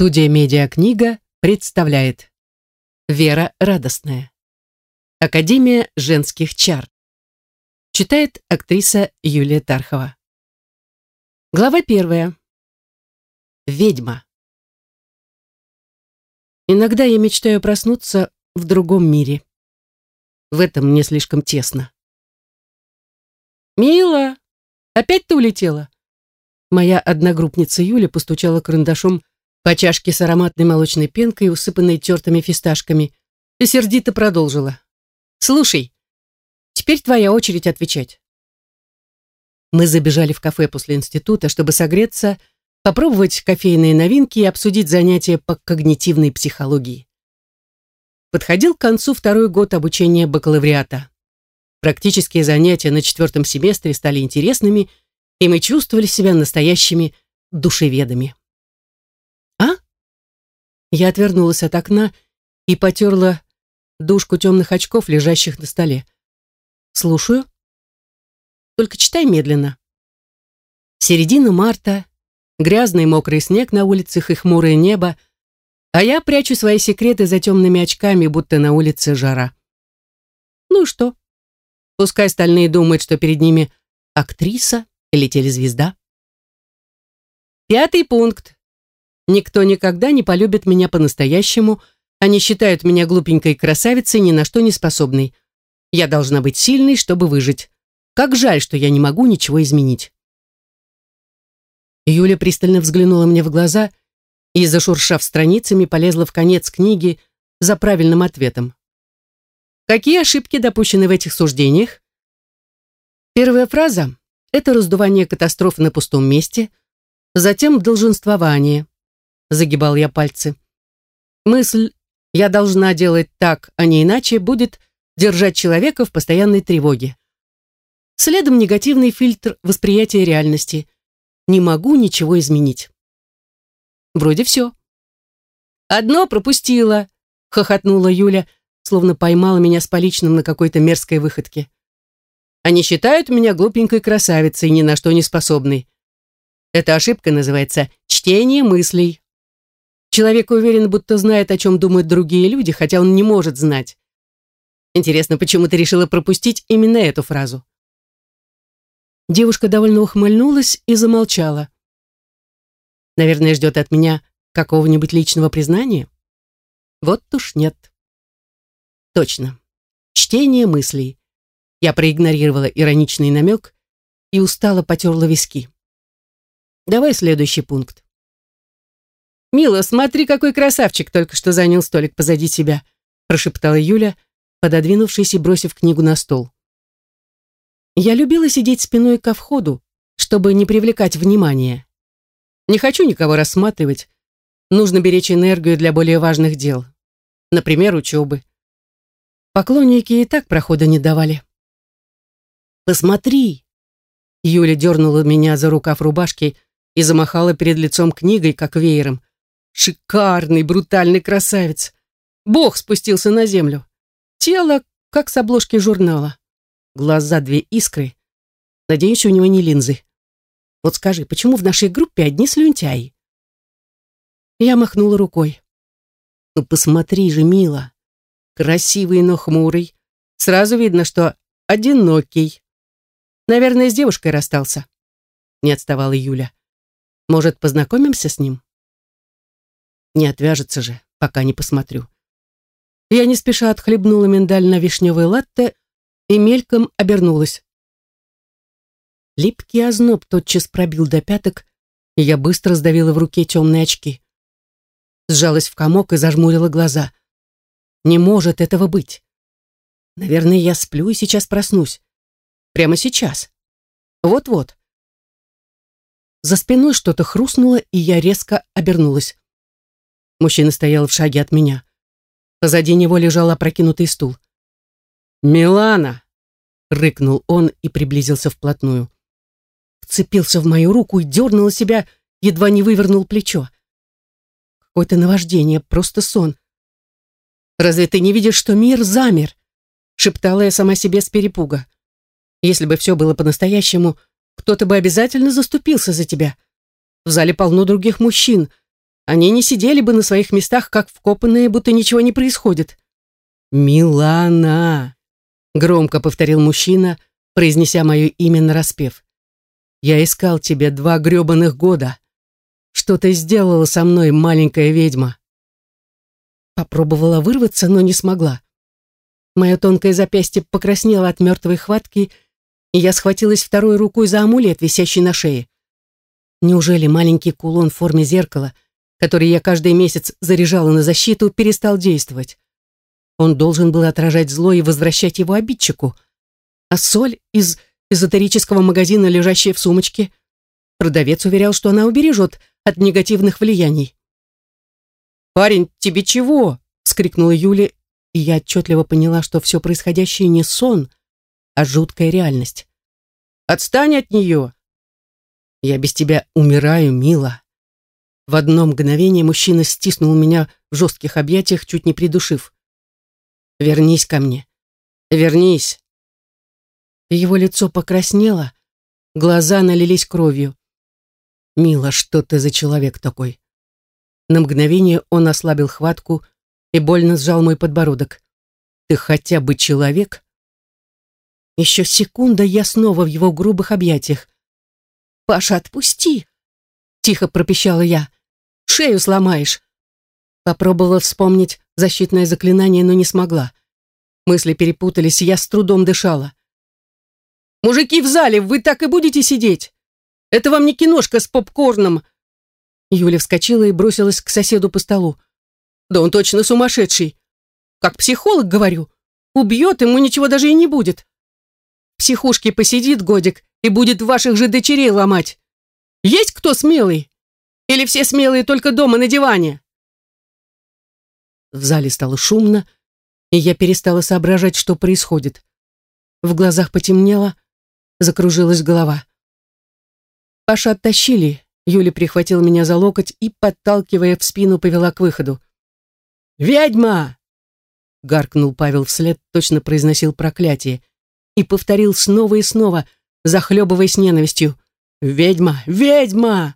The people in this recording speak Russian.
Студия «Медиакнига» представляет Вера Радостная Академия женских чар Читает актриса Юлия Тархова Глава первая Ведьма Иногда я мечтаю проснуться в другом мире. В этом мне слишком тесно. «Мила, опять ты улетела?» Моя одногруппница Юля постучала карандашом по чашке с ароматной молочной пенкой, усыпанной тертыми фисташками, и сердито продолжила. «Слушай, теперь твоя очередь отвечать». Мы забежали в кафе после института, чтобы согреться, попробовать кофейные новинки и обсудить занятия по когнитивной психологии. Подходил к концу второй год обучения бакалавриата. Практические занятия на четвертом семестре стали интересными, и мы чувствовали себя настоящими душеведами. Я отвернулась от окна и потерла дужку темных очков, лежащих на столе. «Слушаю. Только читай медленно». Середина марта, грязный мокрый снег на улицах и хмурое небо, а я прячу свои секреты за темными очками, будто на улице жара. Ну и что? Пускай остальные думают, что перед ними актриса, или телезвезда? Пятый пункт. Никто никогда не полюбит меня по-настоящему. Они считают меня глупенькой красавицей, ни на что не способной. Я должна быть сильной, чтобы выжить. Как жаль, что я не могу ничего изменить. Юля пристально взглянула мне в глаза и, зашуршав страницами, полезла в конец книги за правильным ответом. Какие ошибки допущены в этих суждениях? Первая фраза это раздувание катастрофы на пустом месте, затем долженствование. Загибал я пальцы. Мысль «я должна делать так, а не иначе» будет держать человека в постоянной тревоге. Следом негативный фильтр восприятия реальности. Не могу ничего изменить. Вроде все. «Одно пропустила», — хохотнула Юля, словно поймала меня с поличным на какой-то мерзкой выходке. Они считают меня глупенькой красавицей, ни на что не способной. Эта ошибка называется чтение мыслей. Человек уверен, будто знает, о чем думают другие люди, хотя он не может знать. Интересно, почему ты решила пропустить именно эту фразу? Девушка довольно ухмыльнулась и замолчала. Наверное, ждет от меня какого-нибудь личного признания? Вот уж нет. Точно. Чтение мыслей. Я проигнорировала ироничный намек и устало потерла виски. Давай следующий пункт. «Мила, смотри, какой красавчик только что занял столик позади себя», прошептала Юля, пододвинувшись и бросив книгу на стол. Я любила сидеть спиной ко входу, чтобы не привлекать внимания. Не хочу никого рассматривать. Нужно беречь энергию для более важных дел. Например, учебы. Поклонники и так прохода не давали. Посмотри!» Юля дернула меня за рукав рубашки и замахала перед лицом книгой, как веером. «Шикарный, брутальный красавец! Бог спустился на землю. Тело, как с обложки журнала. Глаза две искры. Надеюсь, у него не линзы. Вот скажи, почему в нашей группе одни слюнтяи?» Я махнула рукой. «Ну посмотри же, мила. Красивый, но хмурый. Сразу видно, что одинокий. Наверное, с девушкой расстался. Не отставала Юля. Может, познакомимся с ним? Не отвяжется же, пока не посмотрю. Я не спеша отхлебнула миндально-вишневый латте и мельком обернулась. Липкий озноб тотчас пробил до пяток, и я быстро сдавила в руке темные очки. Сжалась в комок и зажмурила глаза. Не может этого быть. Наверное, я сплю и сейчас проснусь. Прямо сейчас. Вот-вот. За спиной что-то хрустнуло, и я резко обернулась. Мужчина стоял в шаге от меня. Позади него лежал опрокинутый стул. «Милана!» — рыкнул он и приблизился вплотную. Вцепился в мою руку и дернул себя, едва не вывернул плечо. Какое-то наваждение, просто сон. «Разве ты не видишь, что мир замер?» — шептала я сама себе с перепуга. Если бы все было по-настоящему, кто-то бы обязательно заступился за тебя. В зале полно других мужчин. Они не сидели бы на своих местах, как вкопанные, будто ничего не происходит. «Милана!» — громко повторил мужчина, произнеся мое имя нараспев. «Я искал тебя два гребаных года. Что ты сделала со мной, маленькая ведьма?» Попробовала вырваться, но не смогла. Мое тонкое запястье покраснело от мертвой хватки, и я схватилась второй рукой за амулет, висящий на шее. Неужели маленький кулон в форме зеркала, который я каждый месяц заряжала на защиту, перестал действовать? Он должен был отражать зло и возвращать его обидчику. А соль из эзотерического магазина, лежащая в сумочке, продавец уверял, что она убережет от негативных влияний. «Парень, тебе чего?» — вскрикнула Юля, и я отчетливо поняла, что все происходящее не сон, а жуткая реальность. «Отстань от нее!» «Я без тебя умираю, мила!» В одно мгновение мужчина стиснул меня в жестких объятиях, чуть не придушив. «Вернись ко мне! Вернись!» Его лицо покраснело, глаза налились кровью. «Мила, что ты за человек такой?» На мгновение он ослабил хватку и больно сжал мой подбородок. «Ты хотя бы человек?» Еще секунда я снова в его грубых объятиях. «Паша, отпусти!» Тихо пропищала я. «Шею сломаешь!» Попробовала вспомнить защитное заклинание, но не смогла. Мысли перепутались, я с трудом дышала. «Мужики в зале, вы так и будете сидеть? Это вам не киношка с попкорном, Юля вскочила и бросилась к соседу по столу. «Да он точно сумасшедший! Как психолог, говорю, убьет, ему ничего даже и не будет. В психушке посидит годик и будет ваших же дочерей ломать. Есть кто смелый? Или все смелые только дома на диване?» В зале стало шумно, и я перестала соображать, что происходит. В глазах потемнело, закружилась голова. Паша оттащили, Юля прихватила меня за локоть и, подталкивая в спину, повела к выходу. «Ведьма!» — гаркнул Павел вслед, точно произносил проклятие, и повторил снова и снова, захлебываясь ненавистью. «Ведьма! Ведьма!»